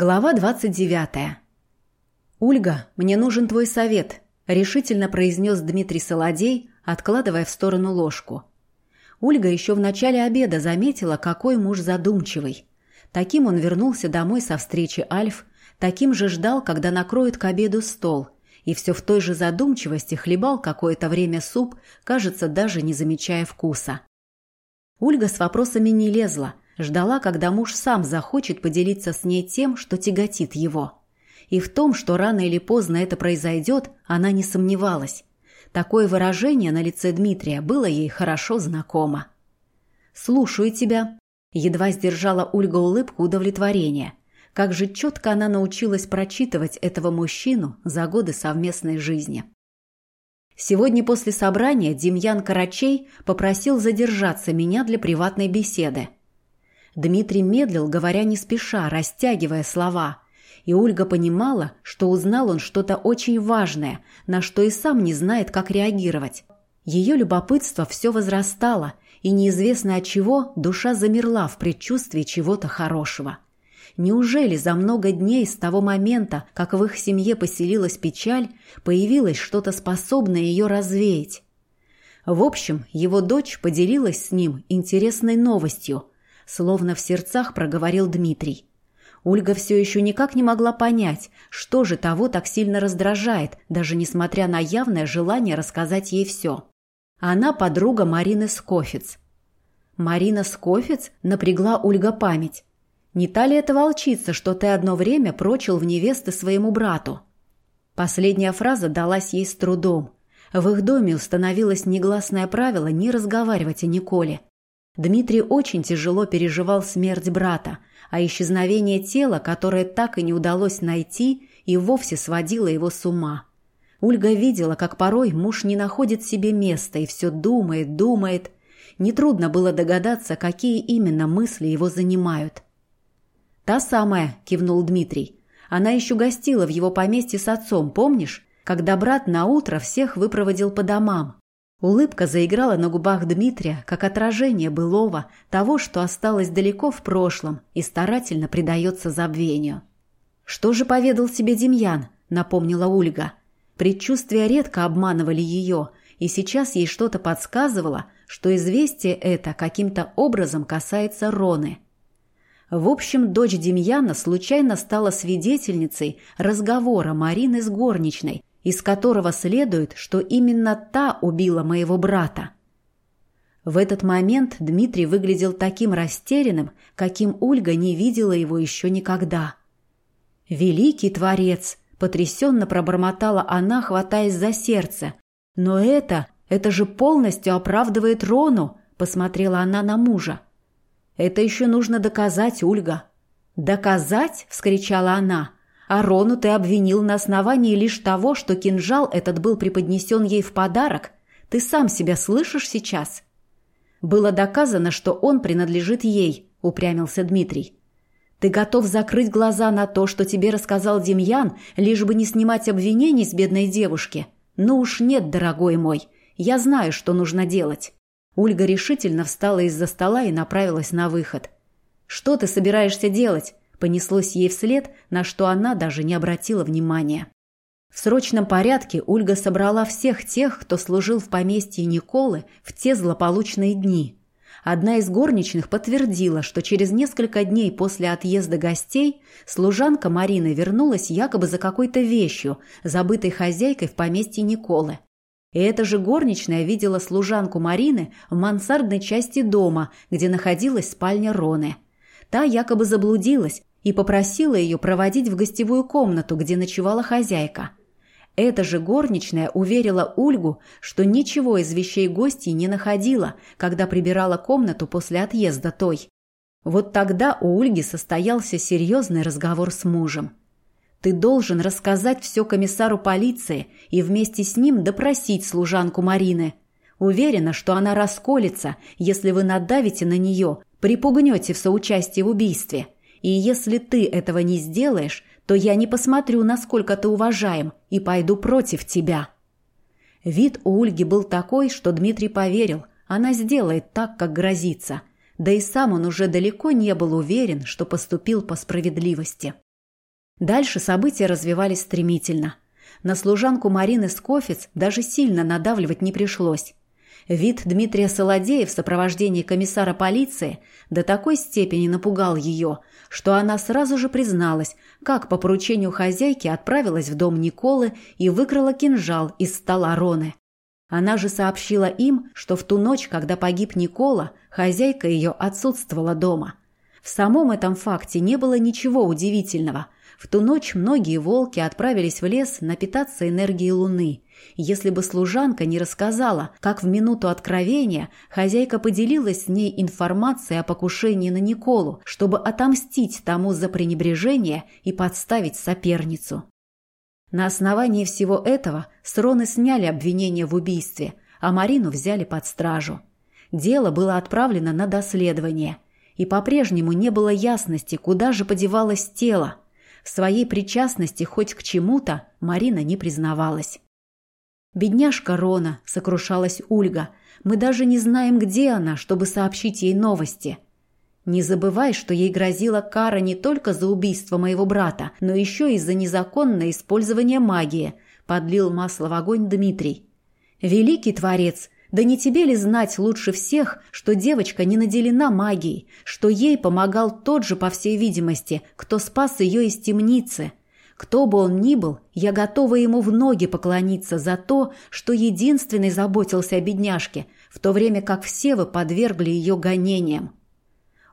Глава 29. «Ульга, мне нужен твой совет», – решительно произнес Дмитрий Солодей, откладывая в сторону ложку. Ульга еще в начале обеда заметила, какой муж задумчивый. Таким он вернулся домой со встречи Альф, таким же ждал, когда накроют к обеду стол, и все в той же задумчивости хлебал какое-то время суп, кажется, даже не замечая вкуса. Ульга с вопросами не лезла – Ждала, когда муж сам захочет поделиться с ней тем, что тяготит его. И в том, что рано или поздно это произойдет, она не сомневалась. Такое выражение на лице Дмитрия было ей хорошо знакомо. «Слушаю тебя», – едва сдержала Ольга улыбку удовлетворения. Как же четко она научилась прочитывать этого мужчину за годы совместной жизни. Сегодня после собрания Демьян Карачей попросил задержаться меня для приватной беседы – Дмитрий медлил, говоря не спеша, растягивая слова. И Ольга понимала, что узнал он что-то очень важное, на что и сам не знает, как реагировать. Ее любопытство все возрастало, и неизвестно от чего душа замерла в предчувствии чего-то хорошего. Неужели за много дней с того момента, как в их семье поселилась печаль, появилось что-то способное ее развеять? В общем, его дочь поделилась с ним интересной новостью – словно в сердцах проговорил Дмитрий. Ольга все еще никак не могла понять, что же того так сильно раздражает, даже несмотря на явное желание рассказать ей все. Она подруга Марины Скофиц. Марина Скофиц напрягла Ольга память. «Не та ли это волчица, что ты одно время прочил в невесты своему брату?» Последняя фраза далась ей с трудом. В их доме установилось негласное правило не разговаривать о Николе – Дмитрий очень тяжело переживал смерть брата, а исчезновение тела, которое так и не удалось найти, и вовсе сводило его с ума. Ольга видела, как порой муж не находит себе места и все думает, думает. Нетрудно было догадаться, какие именно мысли его занимают. «Та самая», – кивнул Дмитрий. «Она еще гостила в его поместье с отцом, помнишь? Когда брат на утро всех выпроводил по домам. Улыбка заиграла на губах Дмитрия, как отражение былого, того, что осталось далеко в прошлом и старательно предается забвению. «Что же поведал себе Демьян?» – напомнила Ольга. Предчувствия редко обманывали ее, и сейчас ей что-то подсказывало, что известие это каким-то образом касается Роны. В общем, дочь Демьяна случайно стала свидетельницей разговора Марины с горничной, из которого следует, что именно та убила моего брата. В этот момент Дмитрий выглядел таким растерянным, каким Ольга не видела его еще никогда. «Великий Творец!» – потрясенно пробормотала она, хватаясь за сердце. «Но это, это же полностью оправдывает Рону!» – посмотрела она на мужа. «Это еще нужно доказать, Ольга». «Доказать?» – вскричала она. А Рону ты обвинил на основании лишь того, что кинжал этот был преподнесен ей в подарок. Ты сам себя слышишь сейчас?» «Было доказано, что он принадлежит ей», — упрямился Дмитрий. «Ты готов закрыть глаза на то, что тебе рассказал Демьян, лишь бы не снимать обвинений с бедной девушки? Ну уж нет, дорогой мой, я знаю, что нужно делать». Ольга решительно встала из-за стола и направилась на выход. «Что ты собираешься делать?» Понеслось ей вслед, на что она даже не обратила внимания. В срочном порядке Ольга собрала всех тех, кто служил в поместье Николы в те злополучные дни. Одна из горничных подтвердила, что через несколько дней после отъезда гостей служанка Марина вернулась якобы за какой-то вещью, забытой хозяйкой в поместье Николы. И эта же горничная видела служанку Марины в мансардной части дома, где находилась спальня Роны. Та якобы заблудилась, и попросила ее проводить в гостевую комнату, где ночевала хозяйка. Эта же горничная уверила Ульгу, что ничего из вещей гостей не находила, когда прибирала комнату после отъезда той. Вот тогда у Ульги состоялся серьезный разговор с мужем. «Ты должен рассказать все комиссару полиции и вместе с ним допросить служанку Марины. Уверена, что она расколется, если вы надавите на нее, припугнете в соучастии в убийстве». И если ты этого не сделаешь, то я не посмотрю, насколько ты уважаем, и пойду против тебя». Вид у Ольги был такой, что Дмитрий поверил, она сделает так, как грозится. Да и сам он уже далеко не был уверен, что поступил по справедливости. Дальше события развивались стремительно. На служанку Марины Скофиц даже сильно надавливать не пришлось. Вид Дмитрия Солодея в сопровождении комиссара полиции до такой степени напугал ее, что она сразу же призналась, как по поручению хозяйки отправилась в дом Николы и выкрала кинжал из стола Роны. Она же сообщила им, что в ту ночь, когда погиб Никола, хозяйка ее отсутствовала дома. В самом этом факте не было ничего удивительного – в ту ночь многие волки отправились в лес напитаться энергией луны. Если бы служанка не рассказала, как в минуту откровения хозяйка поделилась с ней информацией о покушении на Николу, чтобы отомстить тому за пренебрежение и подставить соперницу. На основании всего этого с Роны сняли обвинение в убийстве, а Марину взяли под стражу. Дело было отправлено на доследование, и по-прежнему не было ясности, куда же подевалось тело – своей причастности хоть к чему-то Марина не признавалась. «Бедняжка Рона», — сокрушалась Ульга, — «мы даже не знаем, где она, чтобы сообщить ей новости». «Не забывай, что ей грозила кара не только за убийство моего брата, но еще и за незаконное использование магии», — подлил масло в огонь Дмитрий. «Великий Творец, да не тебе ли знать лучше всех, что девочка не наделена магией, что ей помогал тот же, по всей видимости, кто спас ее из темницы? Кто бы он ни был, я готова ему в ноги поклониться за то, что единственный заботился о бедняжке, в то время как все вы подвергли ее гонениям.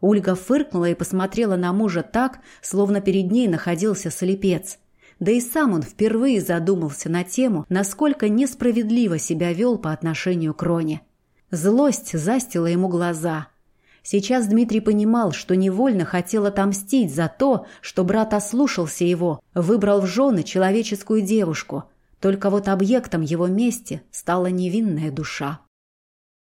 Ольга фыркнула и посмотрела на мужа так, словно перед ней находился слепец. Да и сам он впервые задумался на тему, насколько несправедливо себя вел по отношению к Роне. Злость застила ему глаза. Сейчас Дмитрий понимал, что невольно хотел отомстить за то, что брат ослушался его, выбрал в жены человеческую девушку. Только вот объектом его мести стала невинная душа.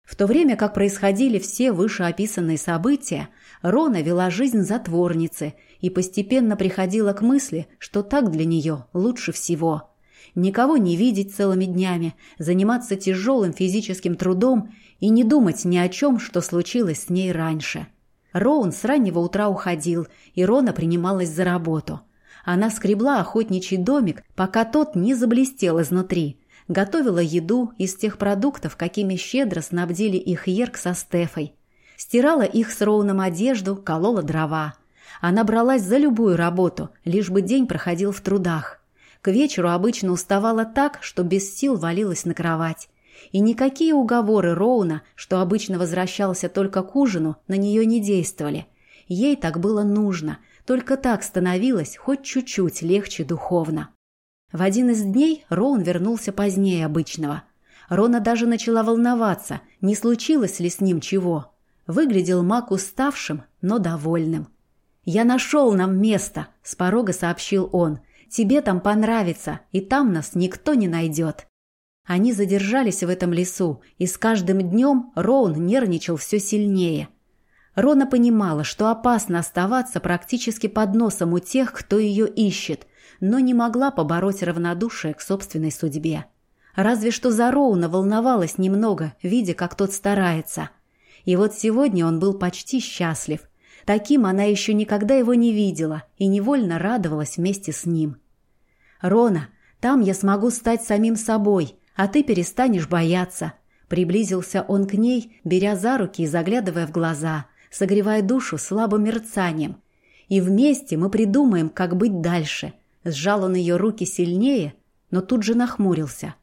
В то время как происходили все вышеописанные события, Рона вела жизнь затворницы и постепенно приходила к мысли, что так для нее лучше всего. Никого не видеть целыми днями, заниматься тяжелым физическим трудом и не думать ни о чем, что случилось с ней раньше. Роун с раннего утра уходил, и Рона принималась за работу. Она скребла охотничий домик, пока тот не заблестел изнутри. Готовила еду из тех продуктов, какими щедро снабдили их Ерк со Стефой. Стирала их с Роуном одежду, колола дрова – она бралась за любую работу, лишь бы день проходил в трудах. К вечеру обычно уставала так, что без сил валилась на кровать. И никакие уговоры Роуна, что обычно возвращался только к ужину, на нее не действовали. Ей так было нужно, только так становилось хоть чуть-чуть легче духовно. В один из дней Роун вернулся позднее обычного. Рона даже начала волноваться, не случилось ли с ним чего. Выглядел Мак уставшим, но довольным. «Я нашел нам место», — с порога сообщил он. «Тебе там понравится, и там нас никто не найдет». Они задержались в этом лесу, и с каждым днем Роун нервничал все сильнее. Рона понимала, что опасно оставаться практически под носом у тех, кто ее ищет, но не могла побороть равнодушие к собственной судьбе. Разве что за Роуна волновалась немного, видя, как тот старается. И вот сегодня он был почти счастлив, Таким она еще никогда его не видела и невольно радовалась вместе с ним. «Рона, там я смогу стать самим собой, а ты перестанешь бояться». Приблизился он к ней, беря за руки и заглядывая в глаза, согревая душу слабым мерцанием. «И вместе мы придумаем, как быть дальше». Сжал он ее руки сильнее, но тут же нахмурился.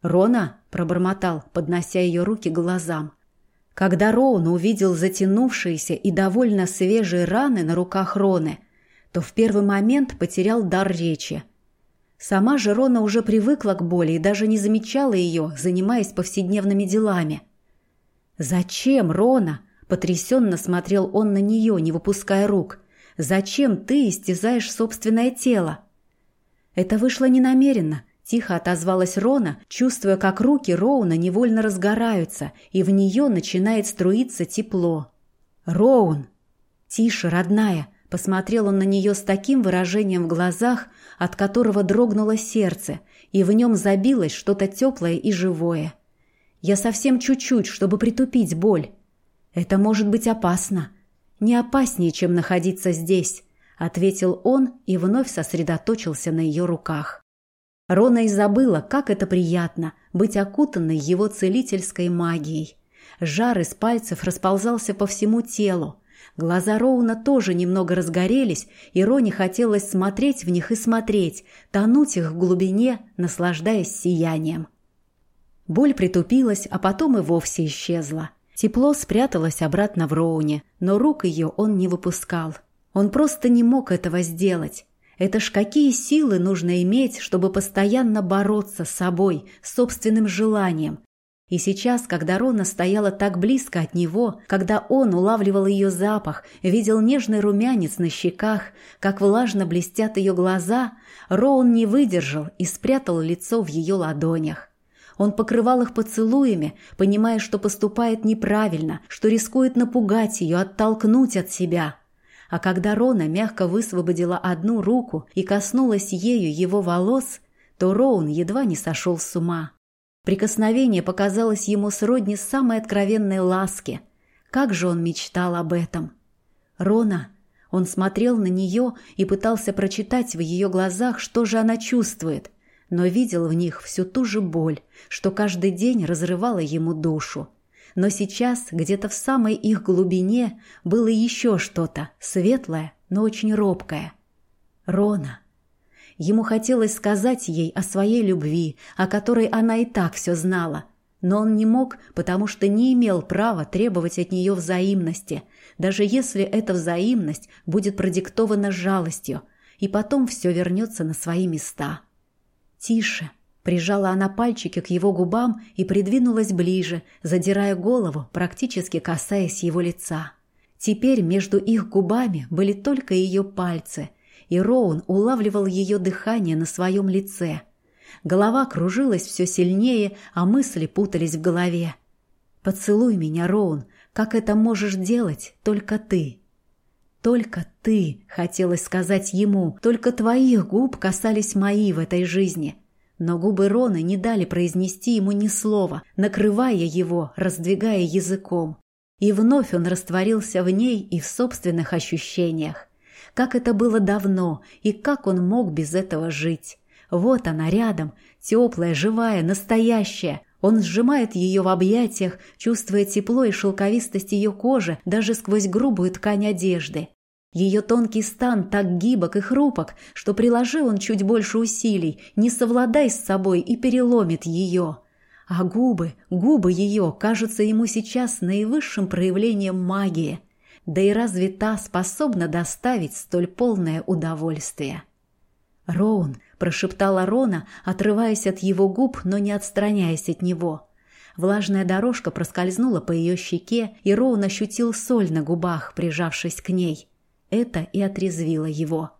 «Рона?» – пробормотал, поднося ее руки к глазам – когда Роун увидел затянувшиеся и довольно свежие раны на руках Роны, то в первый момент потерял дар речи. Сама же Рона уже привыкла к боли и даже не замечала ее, занимаясь повседневными делами. «Зачем, Рона?» – потрясенно смотрел он на нее, не выпуская рук. «Зачем ты истязаешь собственное тело?» Это вышло ненамеренно – Тихо отозвалась Рона, чувствуя, как руки Роуна невольно разгораются, и в нее начинает струиться тепло. «Роун!» «Тише, родная!» Посмотрел он на нее с таким выражением в глазах, от которого дрогнуло сердце, и в нем забилось что-то теплое и живое. «Я совсем чуть-чуть, чтобы притупить боль. Это может быть опасно. Не опаснее, чем находиться здесь. — ответил он и вновь сосредоточился на ее руках. Рона и забыла, как это приятно — быть окутанной его целительской магией. Жар из пальцев расползался по всему телу. Глаза Роуна тоже немного разгорелись, и Роне хотелось смотреть в них и смотреть, тонуть их в глубине, наслаждаясь сиянием. Боль притупилась, а потом и вовсе исчезла. Тепло спряталось обратно в Роуне, но рук ее он не выпускал. Он просто не мог этого сделать. Это ж какие силы нужно иметь, чтобы постоянно бороться с собой, с собственным желанием. И сейчас, когда Рона стояла так близко от него, когда он улавливал ее запах, видел нежный румянец на щеках, как влажно блестят ее глаза, Роун не выдержал и спрятал лицо в ее ладонях. Он покрывал их поцелуями, понимая, что поступает неправильно, что рискует напугать ее, оттолкнуть от себя. А когда Рона мягко высвободила одну руку и коснулась ею его волос, то Роун едва не сошел с ума. Прикосновение показалось ему сродни самой откровенной ласке. Как же он мечтал об этом! «Рона!» Он смотрел на нее и пытался прочитать в ее глазах, что же она чувствует но видел в них всю ту же боль, что каждый день разрывала ему душу. Но сейчас, где-то в самой их глубине, было еще что-то, светлое, но очень робкое. Рона. Ему хотелось сказать ей о своей любви, о которой она и так все знала. Но он не мог, потому что не имел права требовать от нее взаимности, даже если эта взаимность будет продиктована жалостью, и потом все вернется на свои места. «Тише!» Прижала она пальчики к его губам и придвинулась ближе, задирая голову, практически касаясь его лица. Теперь между их губами были только ее пальцы, и Роун улавливал ее дыхание на своем лице. Голова кружилась все сильнее, а мысли путались в голове. «Поцелуй меня, Роун, как это можешь делать только ты?» Только ты, хотелось сказать ему, только твоих губ касались мои в этой жизни. Но губы Роны не дали произнести ему ни слова, накрывая его, раздвигая языком. И вновь он растворился в ней и в собственных ощущениях. Как это было давно, и как он мог без этого жить. Вот она рядом, теплая, живая, настоящая. Он сжимает ее в объятиях, чувствуя тепло и шелковистость ее кожи даже сквозь грубую ткань одежды. Ее тонкий стан так гибок и хрупок, что приложи он чуть больше усилий, не совладай с собой и переломит ее. А губы, губы ее кажутся ему сейчас наивысшим проявлением магии. Да и разве та способна доставить столь полное удовольствие? «Роун», — прошептала Рона, отрываясь от его губ, но не отстраняясь от него. Влажная дорожка проскользнула по ее щеке, и Роун ощутил соль на губах, прижавшись к ней. Это и отрезвило его.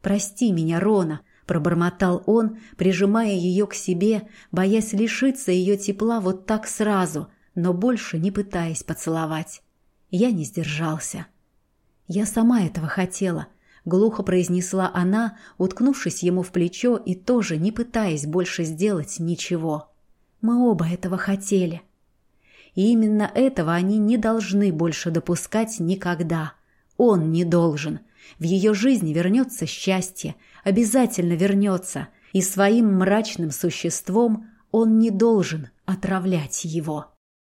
«Прости меня, Рона», — пробормотал он, прижимая ее к себе, боясь лишиться ее тепла вот так сразу, но больше не пытаясь поцеловать. Я не сдержался. «Я сама этого хотела», — глухо произнесла она, уткнувшись ему в плечо и тоже не пытаясь больше сделать ничего. «Мы оба этого хотели». И именно этого они не должны больше допускать никогда — он не должен. В ее жизни вернется счастье, обязательно вернется, и своим мрачным существом он не должен отравлять его.